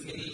قريب